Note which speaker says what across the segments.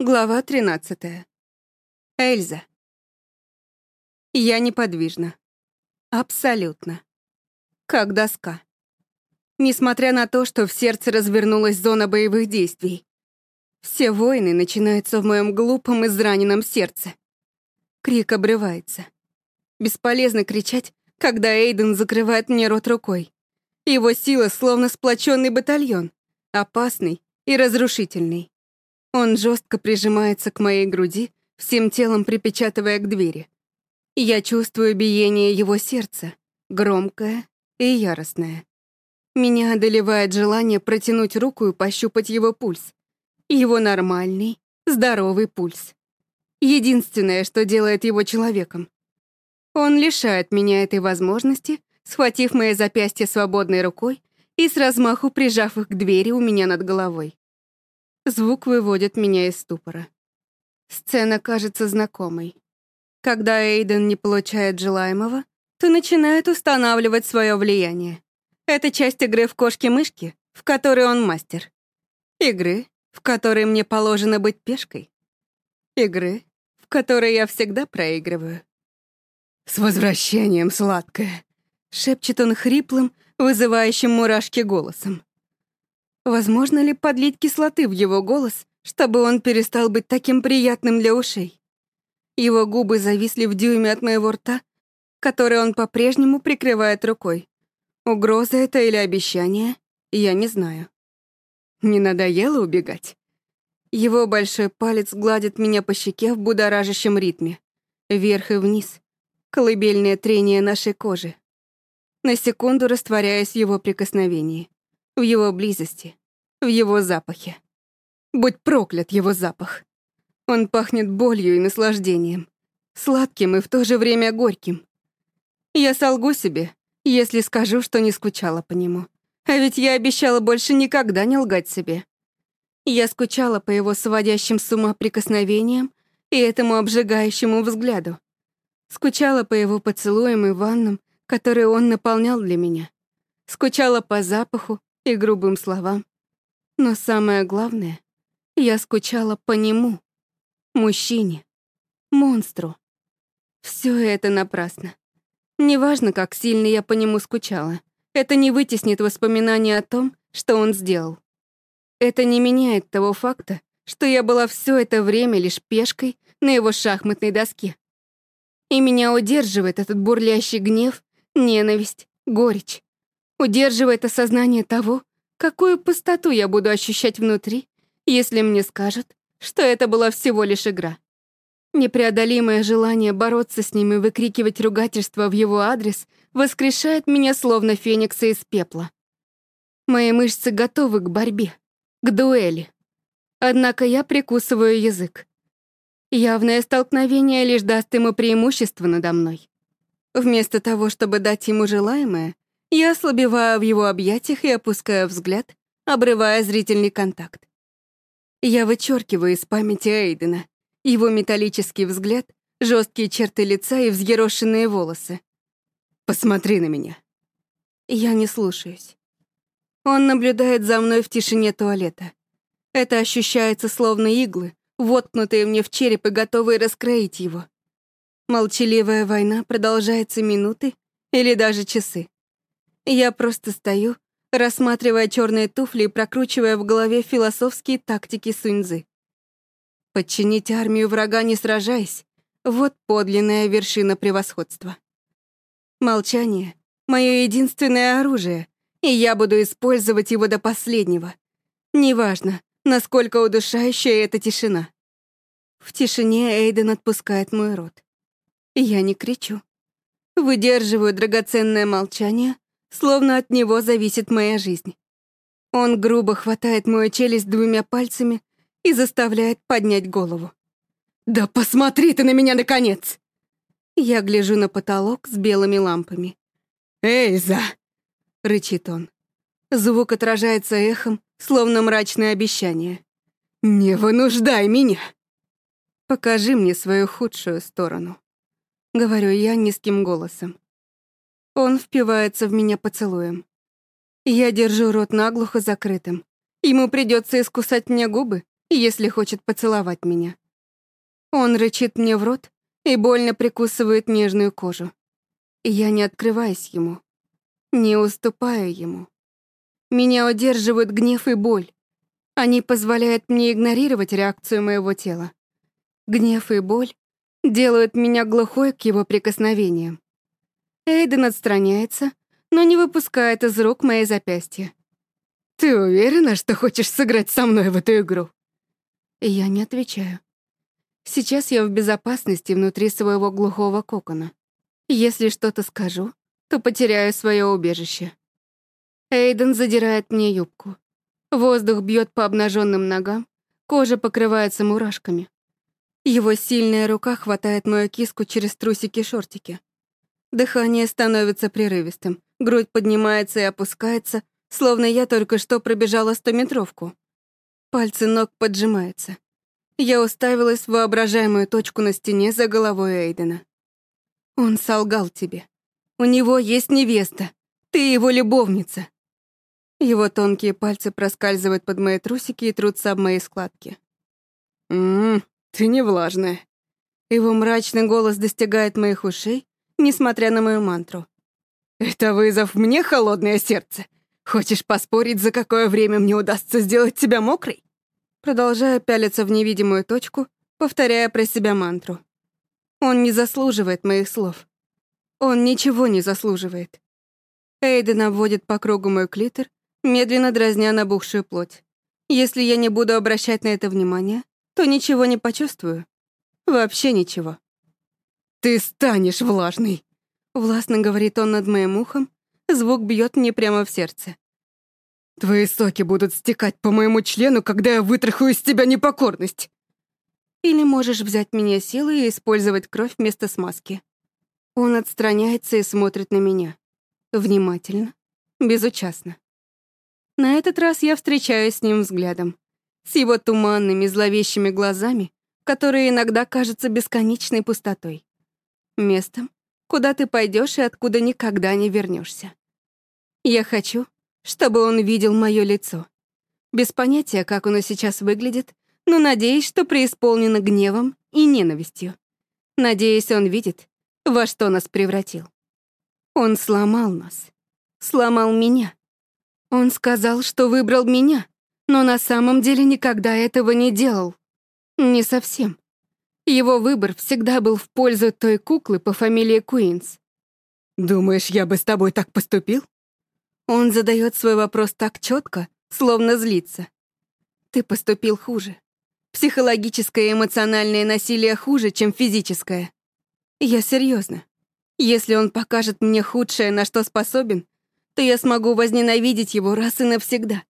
Speaker 1: Глава 13. Эльза. Я неподвижна. Абсолютно. Как доска. Несмотря на то, что в сердце развернулась зона боевых действий, все войны начинаются в моем глупом израненном сердце. Крик обрывается. Бесполезно кричать, когда Эйден закрывает мне рот рукой. Его сила словно сплоченный батальон, опасный и разрушительный. Он жестко прижимается к моей груди, всем телом припечатывая к двери. Я чувствую биение его сердца, громкое и яростное. Меня одолевает желание протянуть руку и пощупать его пульс. Его нормальный, здоровый пульс. Единственное, что делает его человеком. Он лишает меня этой возможности, схватив мои запястья свободной рукой и с размаху прижав их к двери у меня над головой. Звук выводит меня из ступора. Сцена кажется знакомой. Когда Эйден не получает желаемого, то начинает устанавливать свое влияние. Это часть игры в кошки-мышки, в которой он мастер. Игры, в которой мне положено быть пешкой. Игры, в которой я всегда проигрываю. «С возвращением, сладкая!» — шепчет он хриплым, вызывающим мурашки голосом. Возможно ли подлить кислоты в его голос, чтобы он перестал быть таким приятным для ушей? Его губы зависли в дюйме от моего рта, который он по-прежнему прикрывает рукой. Угроза это или обещание, я не знаю. Не надоело убегать? Его большой палец гладит меня по щеке в будоражащем ритме. Вверх и вниз. Колыбельное трение нашей кожи. На секунду растворяясь в его прикосновении в его близости, в его запахе. Будь проклят его запах. Он пахнет болью и наслаждением, сладким и в то же время горьким. Я солгу себе, если скажу, что не скучала по нему. А ведь я обещала больше никогда не лгать себе. Я скучала по его сводящим с ума прикосновениям и этому обжигающему взгляду. Скучала по его поцелуям и ваннам, которые он наполнял для меня. Скучала по запаху, и грубым словам. Но самое главное, я скучала по нему, мужчине, монстру. Все это напрасно. Неважно, как сильно я по нему скучала, это не вытеснит воспоминания о том, что он сделал. Это не меняет того факта, что я была все это время лишь пешкой на его шахматной доске. И меня удерживает этот бурлящий гнев, ненависть, горечь. Удерживает осознание того, какую пустоту я буду ощущать внутри, если мне скажут, что это была всего лишь игра. Непреодолимое желание бороться с ним и выкрикивать ругательства в его адрес воскрешает меня словно феникса из пепла. Мои мышцы готовы к борьбе, к дуэли. Однако я прикусываю язык. Явное столкновение лишь даст ему преимущество надо мной. Вместо того, чтобы дать ему желаемое, я ослабеваю в его объятиях и опускаю взгляд, обрывая зрительный контакт. Я вычеркиваю из памяти Эйдена его металлический взгляд, жесткие черты лица и взъерошенные волосы. «Посмотри на меня». Я не слушаюсь. Он наблюдает за мной в тишине туалета. Это ощущается словно иглы, воткнутые мне в череп и готовые раскроить его. Молчаливая война продолжается минуты или даже часы. Я просто стою, рассматривая черные туфли и прокручивая в голове философские тактики Суньзы. Подчинить армию врага не сражаясь — вот подлинная вершина превосходства. Молчание — мое единственное оружие, и я буду использовать его до последнего. Неважно, насколько удушающая эта тишина. В тишине Эйден отпускает мой рот. Я не кричу. Выдерживаю драгоценное молчание, словно от него зависит моя жизнь. Он грубо хватает мою челюсть двумя пальцами и заставляет поднять голову. «Да посмотри ты на меня, наконец!» Я гляжу на потолок с белыми лампами. «Эльза!» — рычит он. Звук отражается эхом, словно мрачное обещание. «Не вынуждай меня!» «Покажи мне свою худшую сторону», — говорю я низким голосом. Он впивается в меня поцелуем. Я держу рот наглухо закрытым. Ему придется искусать мне губы, если хочет поцеловать меня. Он рычит мне в рот и больно прикусывает нежную кожу. Я не открываюсь ему, не уступаю ему. Меня удерживают гнев и боль. Они позволяют мне игнорировать реакцию моего тела. Гнев и боль делают меня глухой к его прикосновениям. Эйден отстраняется, но не выпускает из рук мои запястья. «Ты уверена, что хочешь сыграть со мной в эту игру?» Я не отвечаю. Сейчас я в безопасности внутри своего глухого кокона. Если что-то скажу, то потеряю свое убежище. Эйден задирает мне юбку. Воздух бьет по обнаженным ногам, кожа покрывается мурашками. Его сильная рука хватает мою киску через трусики-шортики. Дыхание становится прерывистым, грудь поднимается и опускается, словно я только что пробежала стометровку. Пальцы ног поджимаются. Я уставилась в воображаемую точку на стене за головой Эйдена. Он солгал тебе. У него есть невеста. Ты его любовница. Его тонкие пальцы проскальзывают под мои трусики и трутся об мои складки. «Ммм, ты не влажная». Его мрачный голос достигает моих ушей, несмотря на мою мантру. «Это вызов мне холодное сердце. Хочешь поспорить, за какое время мне удастся сделать тебя мокрой?» Продолжая пялиться в невидимую точку, повторяя про себя мантру. «Он не заслуживает моих слов. Он ничего не заслуживает». Эйден обводит по кругу мой клитор, медленно дразня набухшую плоть. Если я не буду обращать на это внимание, то ничего не почувствую. Вообще ничего. «Ты станешь влажный!» Властно говорит он над моим ухом, звук бьет мне прямо в сердце. «Твои соки будут стекать по моему члену, когда я вытрахаю из тебя непокорность!» Или можешь взять меня силой и использовать кровь вместо смазки. Он отстраняется и смотрит на меня. Внимательно, безучастно. На этот раз я встречаюсь с ним взглядом. С его туманными, зловещими глазами, которые иногда кажутся бесконечной пустотой. Местом, куда ты пойдешь и откуда никогда не вернешься. Я хочу, чтобы он видел мое лицо. Без понятия, как оно сейчас выглядит, но надеюсь, что преисполнено гневом и ненавистью. Надеюсь, он видит, во что нас превратил. Он сломал нас. Сломал меня. Он сказал, что выбрал меня, но на самом деле никогда этого не делал. Не совсем. Его выбор всегда был в пользу той куклы по фамилии Куинс. «Думаешь, я бы с тобой так поступил?» Он задает свой вопрос так четко, словно злится. Ты поступил хуже. Психологическое и эмоциональное насилие хуже, чем физическое. Я серьезно. Если он покажет мне худшее, на что способен, то я смогу возненавидеть его раз и навсегда.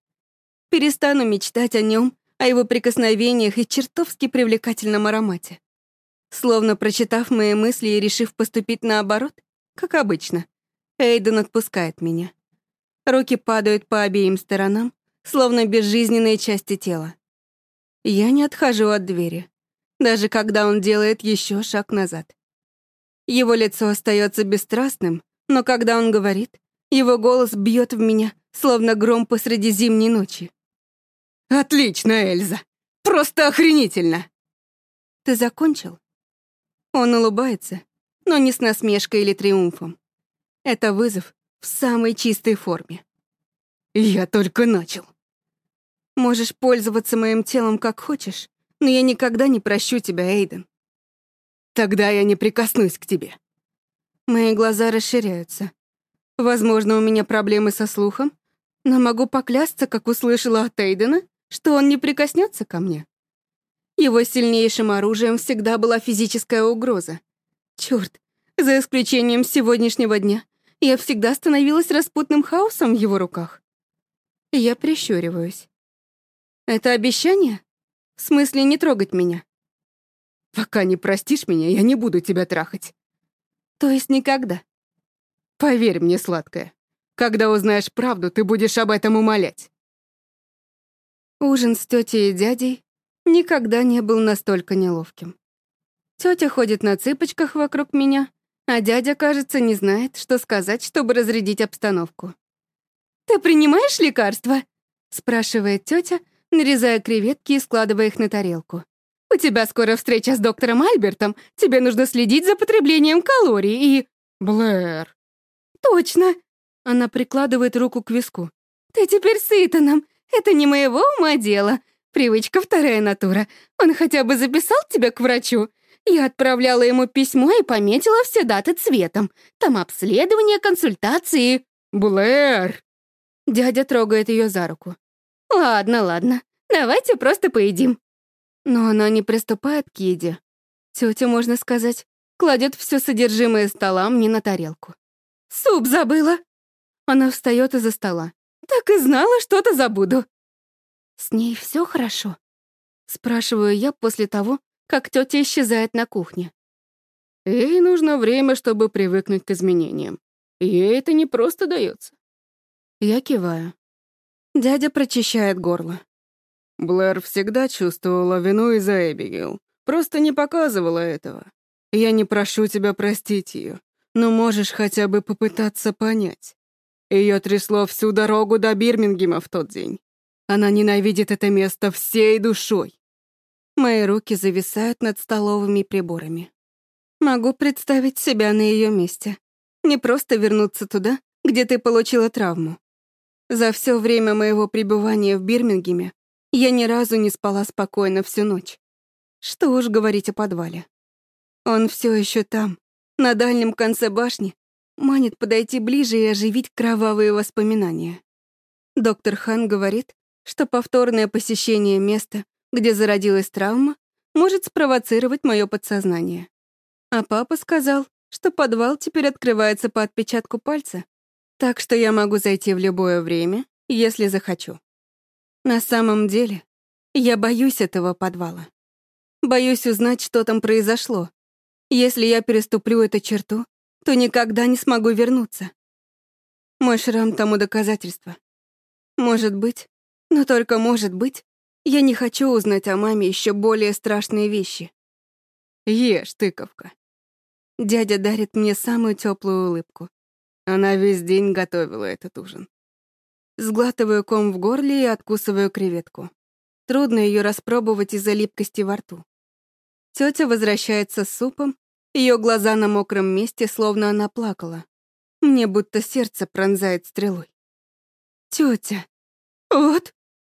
Speaker 1: Перестану мечтать о нем, о его прикосновениях и чертовски привлекательном аромате. Словно прочитав мои мысли и решив поступить наоборот, как обычно, Эйден отпускает меня. Руки падают по обеим сторонам, словно безжизненные части тела. Я не отхожу от двери, даже когда он делает еще шаг назад. Его лицо остается бесстрастным, но когда он говорит, его голос бьет в меня, словно гром посреди зимней ночи. «Отлично, Эльза! Он улыбается, но не с насмешкой или триумфом. Это вызов в самой чистой форме. «Я только начал». «Можешь пользоваться моим телом как хочешь, но я никогда не прощу тебя, Эйден». «Тогда я не прикоснусь к тебе». Мои глаза расширяются. Возможно, у меня проблемы со слухом, но могу поклясться, как услышала от Эйдена, что он не прикоснется ко мне. Его сильнейшим оружием всегда была физическая угроза. Черт, за исключением сегодняшнего дня, я всегда становилась распутным хаосом в его руках. Я прищуриваюсь. Это обещание? В смысле не трогать меня? Пока не простишь меня, я не буду тебя трахать. То есть никогда? Поверь мне, сладкая. Когда узнаешь правду, ты будешь об этом умолять. Ужин с тетей и дядей никогда не был настолько неловким. Тетя ходит на цыпочках вокруг меня, а дядя, кажется, не знает, что сказать, чтобы разрядить обстановку. «Ты принимаешь лекарства?» — спрашивает тетя, нарезая креветки и складывая их на тарелку. «У тебя скоро встреча с доктором Альбертом. Тебе нужно следить за потреблением калорий и...»
Speaker 2: «Блэр».
Speaker 1: «Точно!» Она прикладывает руку к виску. Привычка вторая натура. Он хотя бы записал тебя к врачу? Я отправляла ему письмо и пометила все даты цветом. Там обследование, консультации.
Speaker 2: Блэр!
Speaker 1: Дядя трогает ее за руку. Ладно, ладно. Давайте просто поедим. Но она не приступает к еде. Тетя, можно сказать, кладет все содержимое стола мне на тарелку. Суп забыла. Она встает из-за стола. Так и знала, что-то забуду. С ней все хорошо? Спрашиваю я после того, как тетя исчезает на кухне.
Speaker 2: Ей нужно время, чтобы привыкнуть к изменениям. Ей это не просто дается.
Speaker 1: Я киваю. Дядя прочищает горло.
Speaker 2: Блэр всегда чувствовала вину из-за Эбигейл, просто не показывала этого. Я не прошу тебя простить ее, но можешь хотя бы попытаться понять. Ее трясло всю дорогу до Бирмингема в тот день. Она ненавидит это место всей душой.
Speaker 1: Мои руки зависают над столовыми приборами. Могу представить себя на ее месте. Не просто вернуться туда, где ты получила травму. За все время моего пребывания в Бирмингеме я ни разу не спала спокойно всю ночь. что повторное посещение места, где зародилась травма, может спровоцировать мое подсознание. А папа сказал, что подвал теперь открывается по отпечатку пальца, так что я могу зайти в любое время, если захочу. На самом деле, я боюсь этого подвала. Боюсь узнать, что там произошло. Если я переступлю эту черту, то никогда не смогу вернуться. Мой шрам тому доказательство. Может быть, но только может быть, я не хочу узнать о маме еще более страшные вещи.
Speaker 2: Ешь, тыковка.
Speaker 1: Дядя дарит мне самую теплую улыбку.
Speaker 2: Она весь день готовила этот ужин.
Speaker 1: Сглатываю ком в горле и откусываю креветку. Трудно ее распробовать из-за липкости во рту. Тетя возвращается с супом, ее глаза на мокром месте, словно она плакала.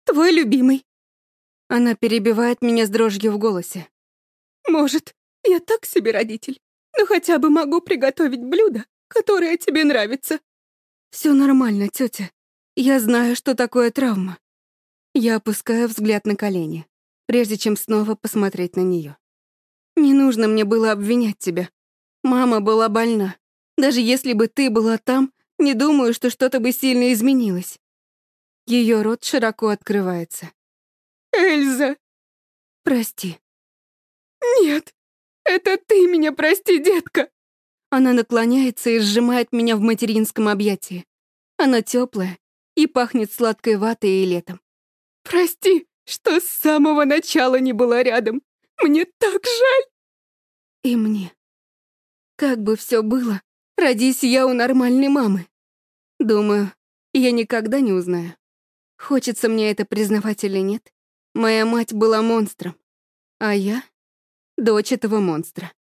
Speaker 1: твой любимый». Она перебивает меня с дрожью в голосе. «Может, я так себе родитель, но хотя бы могу приготовить блюдо, которое тебе нравится». «Все нормально, тетя. Я знаю, что такое травма». Я опускаю взгляд на колени, прежде чем снова посмотреть на нее. «Не нужно мне было обвинять тебя. Мама была больна. Даже если бы ты была там, не думаю, что что-то бы сильно изменилось. Ее рот широко открывается. Эльза!» «Прости». «Нет, это ты меня прости, детка!» Она наклоняется и сжимает меня в материнском объятии. Она теплая и пахнет сладкой ватой и летом. «Прости, что с самого начала не была рядом. Мне так жаль!» Хочется мне это признавать или нет, моя мать была монстром, а я — дочь этого монстра.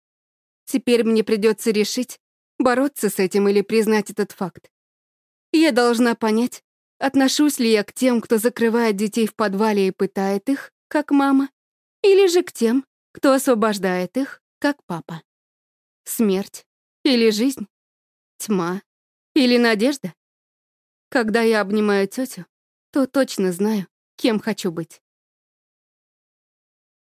Speaker 1: Теперь мне придется решить, бороться с этим или признать этот факт. Я должна понять, отношусь ли я к тем, кто закрывает детей в подвале и пытает их, как мама, или же к тем, кто освобождает их, как папа. Смерть или жизнь, тьма или надежда. Когда я обнимаю тетю, то точно знаю, кем хочу быть.